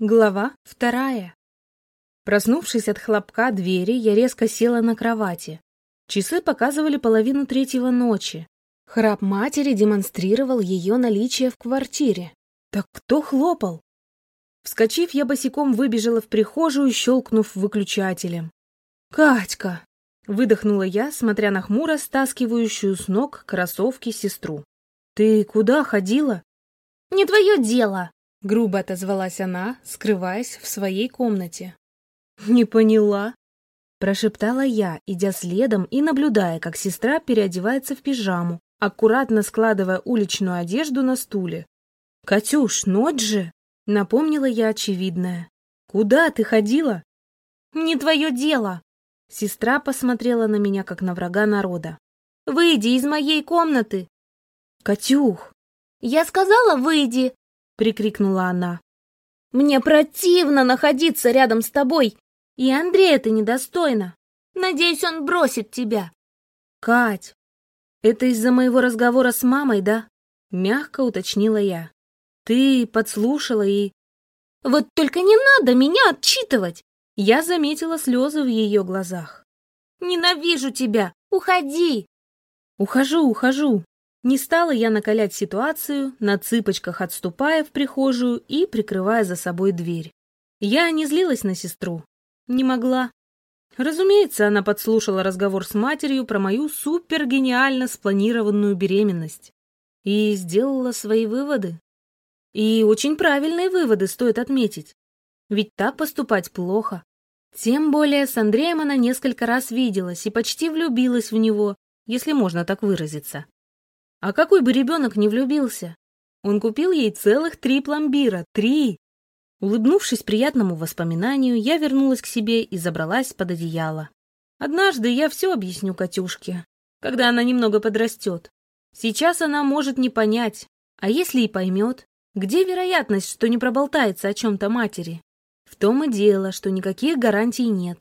Глава вторая. Проснувшись от хлопка двери, я резко села на кровати. Часы показывали половину третьего ночи. Храп матери демонстрировал ее наличие в квартире. Так кто хлопал? Вскочив, я босиком выбежала в прихожую, щелкнув выключателем. «Катька!» — выдохнула я, смотря на хмуро стаскивающую с ног кроссовки сестру. «Ты куда ходила?» «Не твое дело!» — грубо отозвалась она, скрываясь в своей комнате. «Не поняла», — прошептала я, идя следом и наблюдая, как сестра переодевается в пижаму, аккуратно складывая уличную одежду на стуле. «Катюш, ночь же!» — напомнила я очевидное. «Куда ты ходила?» «Не твое дело!» Сестра посмотрела на меня, как на врага народа. «Выйди из моей комнаты!» «Катюх!» «Я сказала, выйди!» Прикрикнула она. «Мне противно находиться рядом с тобой, и Андрея ты недостойна. Надеюсь, он бросит тебя». «Кать, это из-за моего разговора с мамой, да?» Мягко уточнила я. «Ты подслушала и...» «Вот только не надо меня отчитывать!» Я заметила слезы в ее глазах. «Ненавижу тебя! Уходи!» «Ухожу, ухожу!» Не стала я накалять ситуацию, на цыпочках отступая в прихожую и прикрывая за собой дверь. Я не злилась на сестру. Не могла. Разумеется, она подслушала разговор с матерью про мою супергениально спланированную беременность. И сделала свои выводы. И очень правильные выводы стоит отметить. Ведь так поступать плохо. Тем более с Андреем она несколько раз виделась и почти влюбилась в него, если можно так выразиться. А какой бы ребенок не влюбился? Он купил ей целых три пломбира. Три! Улыбнувшись приятному воспоминанию, я вернулась к себе и забралась под одеяло. Однажды я все объясню Катюшке, когда она немного подрастет. Сейчас она может не понять, а если и поймет, где вероятность, что не проболтается о чем-то матери? В том и дело, что никаких гарантий нет.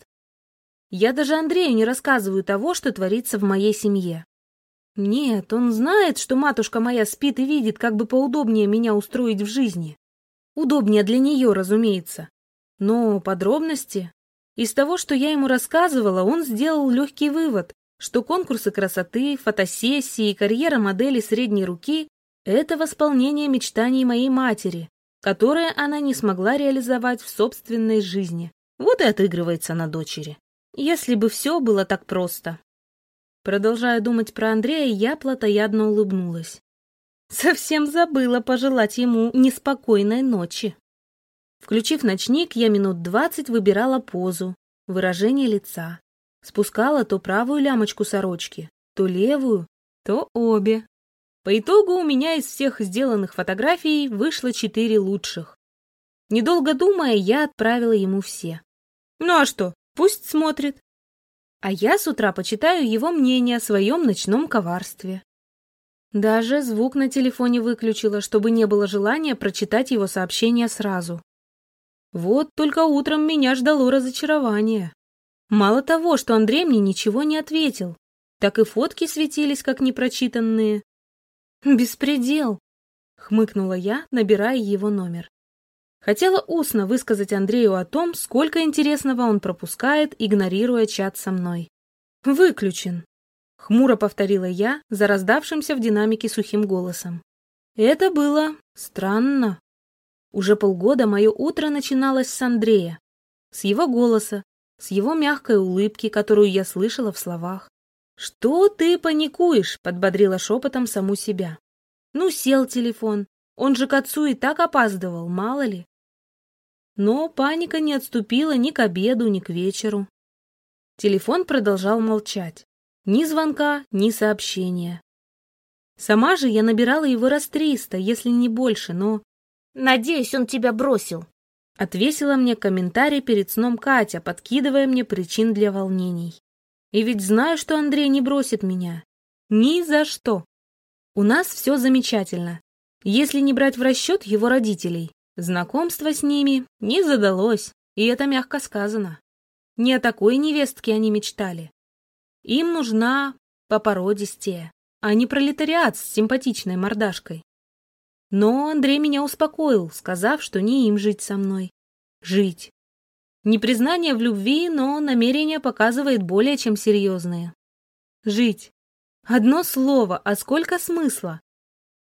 Я даже Андрею не рассказываю того, что творится в моей семье. Нет, он знает, что матушка моя спит и видит, как бы поудобнее меня устроить в жизни. Удобнее для нее, разумеется. Но подробности... Из того, что я ему рассказывала, он сделал легкий вывод, что конкурсы красоты, фотосессии и карьера модели средней руки – это восполнение мечтаний моей матери, которые она не смогла реализовать в собственной жизни. Вот и отыгрывается на дочери. Если бы все было так просто. Продолжая думать про Андрея, я плотоядно улыбнулась. Совсем забыла пожелать ему неспокойной ночи. Включив ночник, я минут двадцать выбирала позу, выражение лица. Спускала то правую лямочку сорочки, то левую, то обе. По итогу у меня из всех сделанных фотографий вышло четыре лучших. Недолго думая, я отправила ему все. Ну а что, пусть смотрит. А я с утра почитаю его мнение о своем ночном коварстве. Даже звук на телефоне выключила, чтобы не было желания прочитать его сообщение сразу. Вот только утром меня ждало разочарование. Мало того, что Андрей мне ничего не ответил, так и фотки светились, как непрочитанные. «Беспредел!» — хмыкнула я, набирая его номер. Хотела устно высказать Андрею о том, сколько интересного он пропускает, игнорируя чат со мной. «Выключен», — хмуро повторила я за раздавшимся в динамике сухим голосом. Это было странно. Уже полгода мое утро начиналось с Андрея, с его голоса, с его мягкой улыбки, которую я слышала в словах. «Что ты паникуешь?» — подбодрила шепотом саму себя. «Ну, сел телефон. Он же к отцу и так опаздывал, мало ли. Но паника не отступила ни к обеду, ни к вечеру. Телефон продолжал молчать. Ни звонка, ни сообщения. Сама же я набирала его раз триста, если не больше, но... «Надеюсь, он тебя бросил», — отвесила мне комментарий перед сном Катя, подкидывая мне причин для волнений. И ведь знаю, что Андрей не бросит меня. Ни за что. У нас все замечательно, если не брать в расчет его родителей. Знакомство с ними не задалось, и это мягко сказано. Не о такой невестке они мечтали. Им нужна попородистее, а не пролетариат с симпатичной мордашкой. Но Андрей меня успокоил, сказав, что не им жить со мной. жить. Не признание в любви, но намерение показывает более чем серьезные. Жить. Одно слово, а сколько смысла?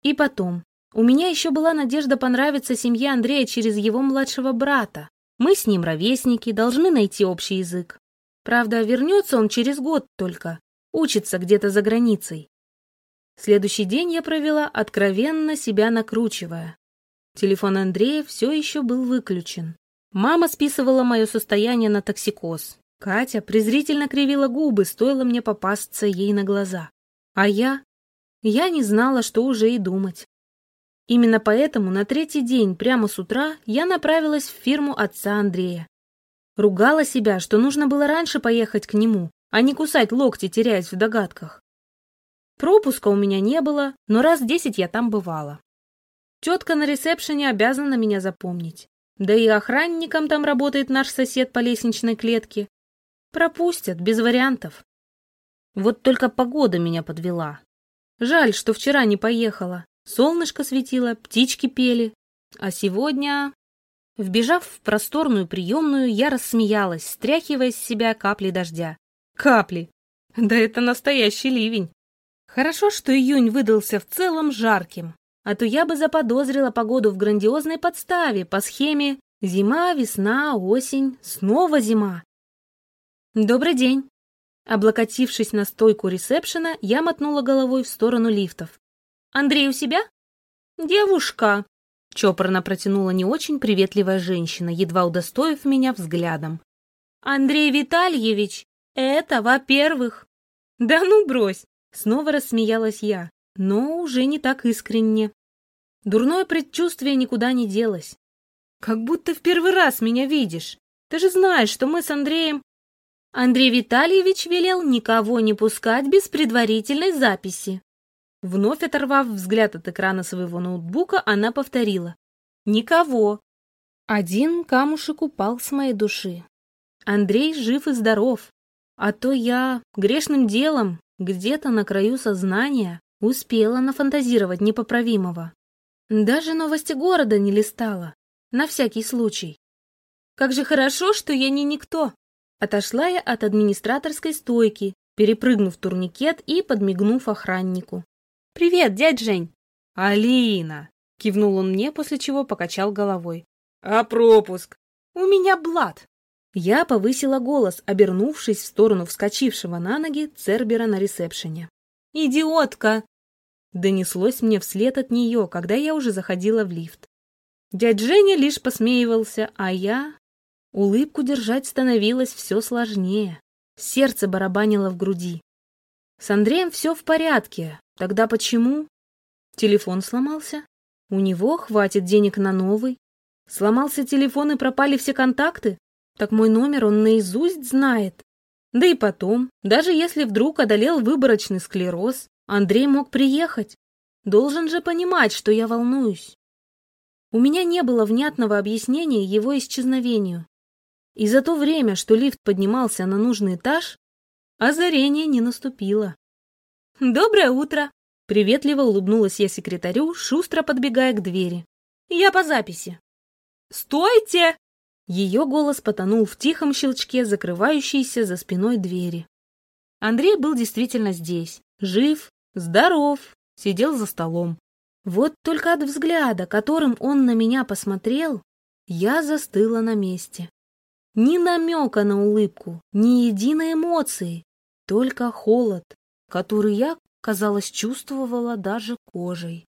И потом, у меня еще была надежда понравиться семье Андрея через его младшего брата. Мы с ним ровесники, должны найти общий язык. Правда, вернется он через год только, учится где-то за границей. Следующий день я провела, откровенно себя накручивая. Телефон Андрея все еще был выключен. Мама списывала мое состояние на токсикоз. Катя презрительно кривила губы, стоило мне попасться ей на глаза. А я? Я не знала, что уже и думать. Именно поэтому на третий день, прямо с утра, я направилась в фирму отца Андрея. Ругала себя, что нужно было раньше поехать к нему, а не кусать локти, теряясь в догадках. Пропуска у меня не было, но раз десять я там бывала. Тетка на ресепшене обязана меня запомнить. Да и охранником там работает наш сосед по лестничной клетке. Пропустят, без вариантов. Вот только погода меня подвела. Жаль, что вчера не поехала. Солнышко светило, птички пели. А сегодня... Вбежав в просторную приемную, я рассмеялась, стряхивая с себя капли дождя. Капли! Да это настоящий ливень. Хорошо, что июнь выдался в целом жарким, а то я бы заподозрила погоду в грандиозной подставе по схеме «Зима, весна, осень, снова зима». «Добрый день!» Облокотившись на стойку ресепшена, я мотнула головой в сторону лифтов. «Андрей у себя?» «Девушка!» Чопорно протянула не очень приветливая женщина, едва удостоив меня взглядом. «Андрей Витальевич, это во-первых!» «Да ну брось!» Снова рассмеялась я но уже не так искренне. Дурное предчувствие никуда не делось. Как будто в первый раз меня видишь. Ты же знаешь, что мы с Андреем... Андрей Витальевич велел никого не пускать без предварительной записи. Вновь оторвав взгляд от экрана своего ноутбука, она повторила. «Никого». Один камушек упал с моей души. Андрей жив и здоров. А то я грешным делом, где-то на краю сознания, Успела нафантазировать непоправимого. Даже новости города не листала. На всякий случай. Как же хорошо, что я не никто. Отошла я от администраторской стойки, перепрыгнув турникет и подмигнув охраннику. «Привет, дядь Жень!» «Алина!» — кивнул он мне, после чего покачал головой. «А пропуск?» «У меня блат!» Я повысила голос, обернувшись в сторону вскочившего на ноги Цербера на ресепшене. «Идиотка! Донеслось мне вслед от нее, когда я уже заходила в лифт. Дядь Женя лишь посмеивался, а я... Улыбку держать становилось все сложнее. Сердце барабанило в груди. С Андреем все в порядке. Тогда почему? Телефон сломался? У него хватит денег на новый? Сломался телефон и пропали все контакты? Так мой номер он наизусть знает. Да и потом, даже если вдруг одолел выборочный склероз, Андрей мог приехать. Должен же понимать, что я волнуюсь. У меня не было внятного объяснения его исчезновению. И за то время, что лифт поднимался на нужный этаж, озарение не наступило. «Доброе утро!» Приветливо улыбнулась я секретарю, шустро подбегая к двери. «Я по записи». «Стойте!» Ее голос потонул в тихом щелчке, закрывающейся за спиной двери. Андрей был действительно здесь, жив, здоров, сидел за столом. Вот только от взгляда, которым он на меня посмотрел, я застыла на месте. Ни намека на улыбку, ни единой эмоции, только холод, который я, казалось, чувствовала даже кожей.